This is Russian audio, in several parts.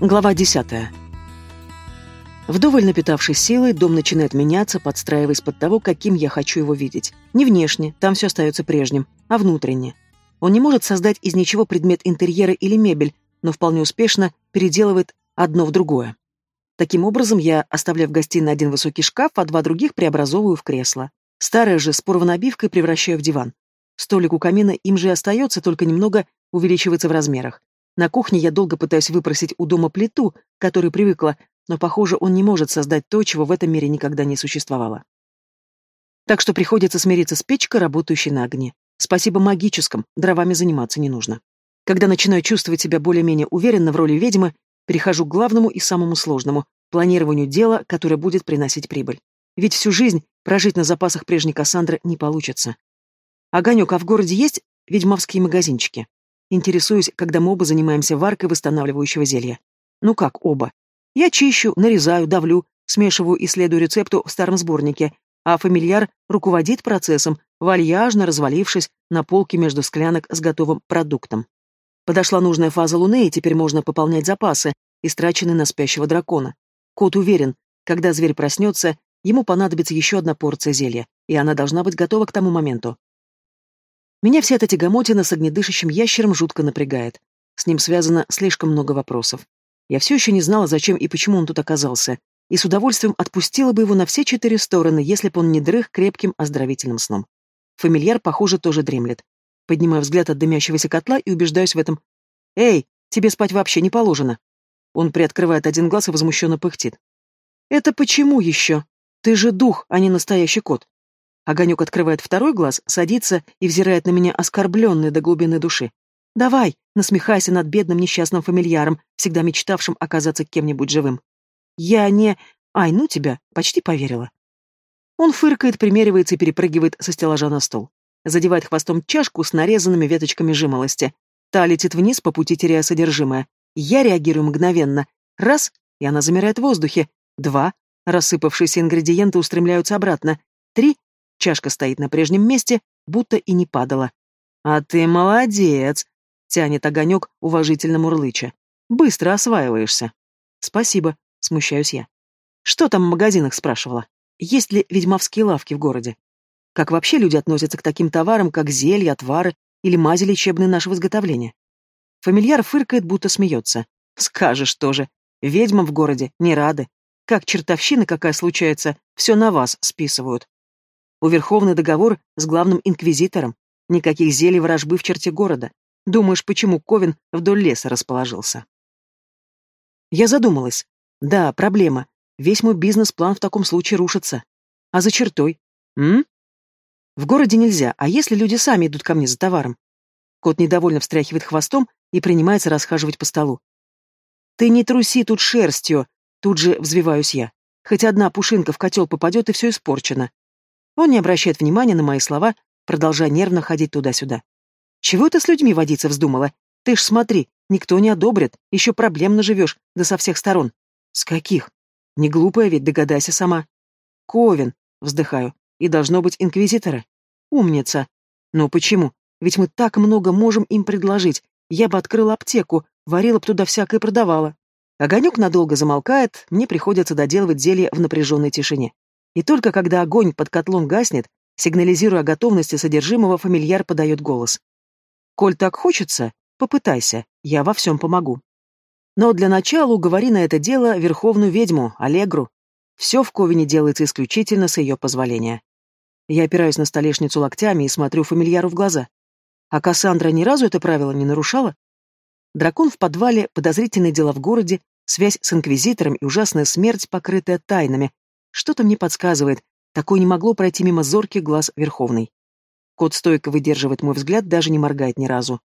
Глава десятая. Вдоволь напитавшись силой, дом начинает меняться, подстраиваясь под того, каким я хочу его видеть. Не внешне, там все остается прежним, а внутренне. Он не может создать из ничего предмет интерьера или мебель, но вполне успешно переделывает одно в другое. Таким образом, я оставляю в гостиной один высокий шкаф, а два других преобразовываю в кресло. Старое же с порванной обивкой превращаю в диван. Столик у камина им же и остается, только немного увеличивается в размерах. На кухне я долго пытаюсь выпросить у дома плиту, которой привыкла, но, похоже, он не может создать то, чего в этом мире никогда не существовало. Так что приходится смириться с печкой, работающей на огне. Спасибо магическом, дровами заниматься не нужно. Когда начинаю чувствовать себя более-менее уверенно в роли ведьмы, перехожу к главному и самому сложному – планированию дела, которое будет приносить прибыль. Ведь всю жизнь прожить на запасах прежней Кассандры не получится. Огонек, а в городе есть ведьмовские магазинчики? Интересуюсь, когда мы оба занимаемся варкой восстанавливающего зелья. Ну как оба? Я чищу, нарезаю, давлю, смешиваю и следую рецепту в старом сборнике, а фамильяр руководит процессом, вальяжно развалившись на полке между склянок с готовым продуктом. Подошла нужная фаза Луны, и теперь можно пополнять запасы, истраченные на спящего дракона. Кот уверен, когда зверь проснется, ему понадобится еще одна порция зелья, и она должна быть готова к тому моменту. Меня вся эта тягомотина с огнедышащим ящером жутко напрягает. С ним связано слишком много вопросов. Я все еще не знала, зачем и почему он тут оказался, и с удовольствием отпустила бы его на все четыре стороны, если бы он не дрых крепким оздоровительным сном. Фамильяр, похоже, тоже дремлет. Поднимаю взгляд от дымящегося котла и убеждаюсь в этом. «Эй, тебе спать вообще не положено!» Он приоткрывает один глаз и возмущенно пыхтит. «Это почему еще? Ты же дух, а не настоящий кот!» Огонек открывает второй глаз, садится и взирает на меня оскорбленный до глубины души. «Давай, насмехайся над бедным несчастным фамильяром, всегда мечтавшим оказаться кем-нибудь живым». «Я не... Ай, ну тебя, почти поверила». Он фыркает, примеривается и перепрыгивает со стеллажа на стол. Задевает хвостом чашку с нарезанными веточками жимолости. Та летит вниз, по пути теряя содержимое. Я реагирую мгновенно. Раз, и она замирает в воздухе. Два, рассыпавшиеся ингредиенты устремляются обратно. Три, Чашка стоит на прежнем месте, будто и не падала. «А ты молодец!» — тянет огонек, уважительно мурлыча. «Быстро осваиваешься». «Спасибо», — смущаюсь я. «Что там в магазинах?» — спрашивала. «Есть ли ведьмовские лавки в городе? Как вообще люди относятся к таким товарам, как зелья, отвары или мази лечебные нашего изготовления?» Фамильяр фыркает, будто смеется. «Скажешь тоже. Ведьмам в городе не рады. Как чертовщина какая случается, все на вас списывают. У Верховный договор с главным инквизитором. Никаких зелий ворожбы в черте города. Думаешь, почему Ковен вдоль леса расположился? Я задумалась. Да, проблема. Весь мой бизнес-план в таком случае рушится. А за чертой? М? В городе нельзя, а если люди сами идут ко мне за товаром? Кот недовольно встряхивает хвостом и принимается расхаживать по столу. Ты не труси тут шерстью, тут же взвиваюсь я. Хоть одна пушинка в котел попадет, и все испорчено. Он не обращает внимания на мои слова, продолжая нервно ходить туда-сюда. «Чего ты с людьми водиться вздумала? Ты ж смотри, никто не одобрит, еще проблем наживешь, да со всех сторон». «С каких?» «Не глупая ведь, догадайся сама». «Ковен», — вздыхаю, — «и должно быть инквизиторы». «Умница». «Но почему? Ведь мы так много можем им предложить. Я бы открыла аптеку, варила бы туда всякое продавала». Огонек надолго замолкает, мне приходится доделывать зелье в напряженной тишине. И только когда огонь под котлом гаснет, сигнализируя о готовности содержимого, фамильяр подает голос. «Коль так хочется, попытайся, я во всем помогу». Но для начала уговори на это дело верховную ведьму, Аллегру. Все в Ковине делается исключительно с ее позволения. Я опираюсь на столешницу локтями и смотрю фамильяру в глаза. А Кассандра ни разу это правило не нарушала? Дракон в подвале, подозрительные дела в городе, связь с инквизитором и ужасная смерть, покрытая тайнами, что-то мне подсказывает, такое не могло пройти мимо зорких глаз Верховной. Кот стойко выдерживает мой взгляд, даже не моргает ни разу.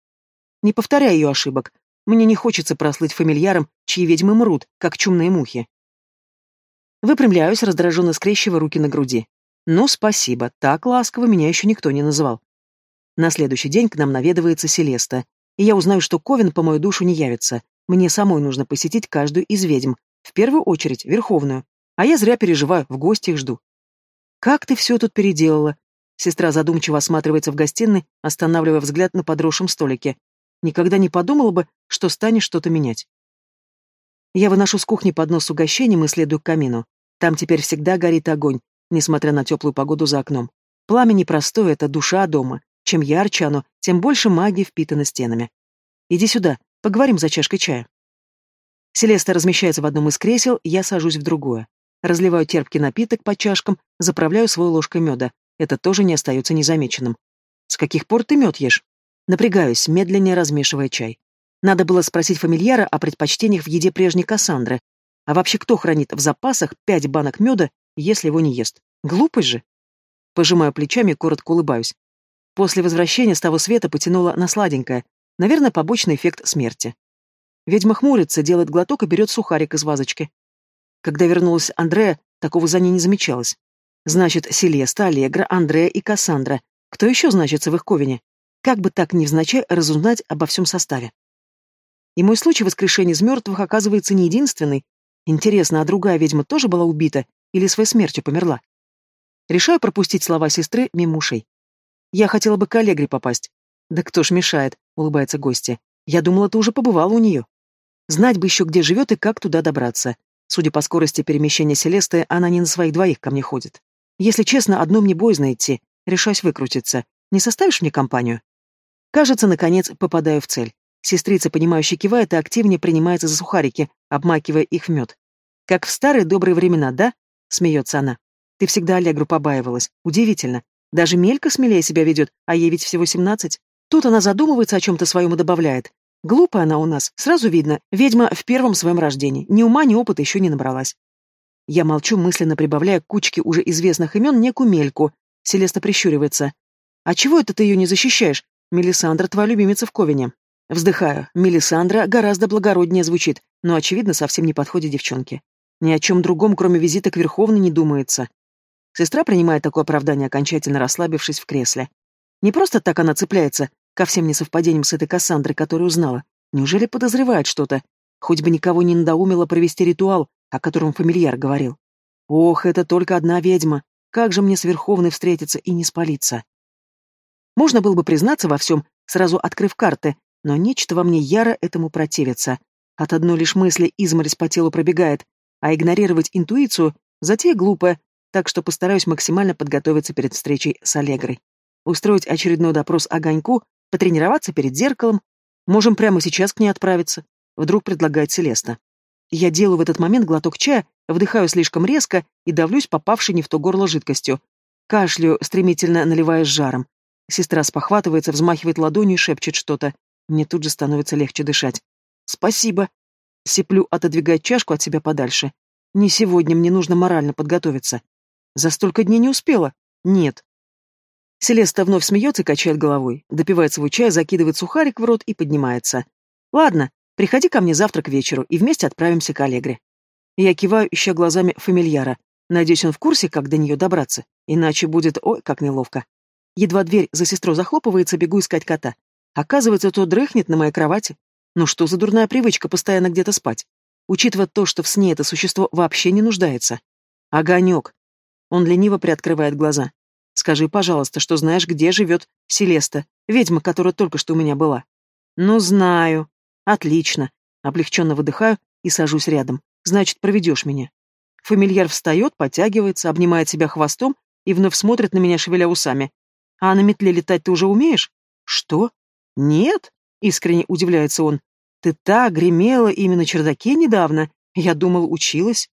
Не повторяй ее ошибок. Мне не хочется прослыть фамильяром, чьи ведьмы мрут, как чумные мухи. Выпрямляюсь, раздраженно скрещивая руки на груди. Ну, спасибо, так ласково меня еще никто не называл. На следующий день к нам наведывается Селеста, и я узнаю, что Ковен по мою душу не явится. Мне самой нужно посетить каждую из ведьм, в первую очередь Верховную. А я зря переживаю, в гости их жду. «Как ты все тут переделала?» Сестра задумчиво осматривается в гостиной, останавливая взгляд на подросшем столике. Никогда не подумала бы, что станешь что-то менять. Я выношу с кухни поднос с угощением и следую к камину. Там теперь всегда горит огонь, несмотря на теплую погоду за окном. Пламя непростое, это душа дома. Чем ярче оно, тем больше магии впитано стенами. Иди сюда, поговорим за чашкой чая. Селеста размещается в одном из кресел, я сажусь в другое. Разливаю терпкий напиток по чашкам, заправляю свой ложкой меда. Это тоже не остается незамеченным. С каких пор ты мед ешь? Напрягаюсь, медленнее размешивая чай. Надо было спросить фамильяра о предпочтениях в еде прежней Кассандры. А вообще кто хранит в запасах пять банок меда, если его не ест? Глупость же. Пожимаю плечами коротко улыбаюсь. После возвращения с того света потянуло на сладенькое. Наверное, побочный эффект смерти. Ведьма хмурится, делает глоток и берет сухарик из вазочки. Когда вернулась Андрея, такого за ней не замечалось. Значит, Селеста, Аллегра, Андрея и Кассандра. Кто еще значится в их ковине? Как бы так невзначай разузнать обо всем составе? И мой случай воскрешения из мертвых оказывается не единственный. Интересно, а другая ведьма тоже была убита или своей смертью померла? Решаю пропустить слова сестры мимо ушей. Я хотела бы к Аллегре попасть. Да кто ж мешает, улыбается гостья. Я думала, ты уже побывала у нее. Знать бы еще, где живет и как туда добраться. Судя по скорости перемещения Селесты, она не на своих двоих ко мне ходит. Если честно, одно мне боязно идти. Решаюсь выкрутиться. Не составишь мне компанию? Кажется, наконец, попадаю в цель. Сестрица, понимающе кивает и активнее принимается за сухарики, обмакивая их в мед. «Как в старые добрые времена, да?» — смеется она. «Ты всегда Аллегру побаивалась. Удивительно. Даже Мелька смелее себя ведет, а ей ведь всего семнадцать. Тут она задумывается о чем-то своем и добавляет. Глупая она у нас, сразу видно, ведьма в первом своем рождении. Ни ума, ни опыта еще не набралась. Я молчу, мысленно прибавляя к кучке уже известных имен некую Мельку. Селеста прищуривается. «А чего это ты ее не защищаешь? Мелисандра твоя любимица в Ковине». Вздыхаю. Мелисандра гораздо благороднее звучит, но, очевидно, совсем не подходит девчонке. Ни о чем другом, кроме визита к Верховной, не думается. Сестра принимает такое оправдание, окончательно расслабившись в кресле. Не просто так она цепляется ко всем несовпадениям с этой Кассандрой, которую узнала. Неужели подозревает что-то? Хоть бы никого не надоумило провести ритуал, о котором фамильяр говорил. Ох, это только одна ведьма. Как же мне с Верховной встретиться и не спалиться? Можно было бы признаться во всем, сразу открыв карты, но нечто во мне яро этому противится. От одной лишь мысли изморозь по телу пробегает, а игнорировать интуицию — затея глупая, так что постараюсь максимально подготовиться перед встречей с Аллегрой. Устроить очередной допрос огоньку, потренироваться перед зеркалом. Можем прямо сейчас к ней отправиться. Вдруг предлагает Селеста. Я делаю в этот момент глоток чая, вдыхаю слишком резко и давлюсь попавшей не в то горло жидкостью. Кашляю, стремительно наливаясь жаром. Сестра спохватывается, взмахивает ладонью и шепчет что-то. Мне тут же становится легче дышать. «Спасибо!» Сиплю, отодвигая чашку от себя подальше. «Не сегодня, мне нужно морально подготовиться». «За столько дней не успела?» «Нет». Селеста вновь смеется и качает головой, допивает свой чай, закидывает сухарик в рот и поднимается. «Ладно, приходи ко мне завтра к вечеру, и вместе отправимся к Аллегре». Я киваю, ища глазами фамильяра. Надеюсь, он в курсе, как до нее добраться, иначе будет ой, как неловко. Едва дверь за сестрой захлопывается, бегу искать кота. Оказывается, тот дрыхнет на моей кровати. Ну что за дурная привычка постоянно где-то спать? Учитывая то, что в сне это существо вообще не нуждается. Огонек. Он лениво приоткрывает глаза. Скажи, пожалуйста, что знаешь, где живет Селеста, ведьма, которая только что у меня была. Ну, знаю. Отлично. Облегченно выдыхаю и сажусь рядом. Значит, проведешь меня. Фамильяр встает, подтягивается, обнимает себя хвостом и вновь смотрит на меня, шевеля усами. А на метле летать ты уже умеешь? Что? «Нет?» — искренне удивляется он. «Ты так гремела именно чердаке недавно. Я думал, училась».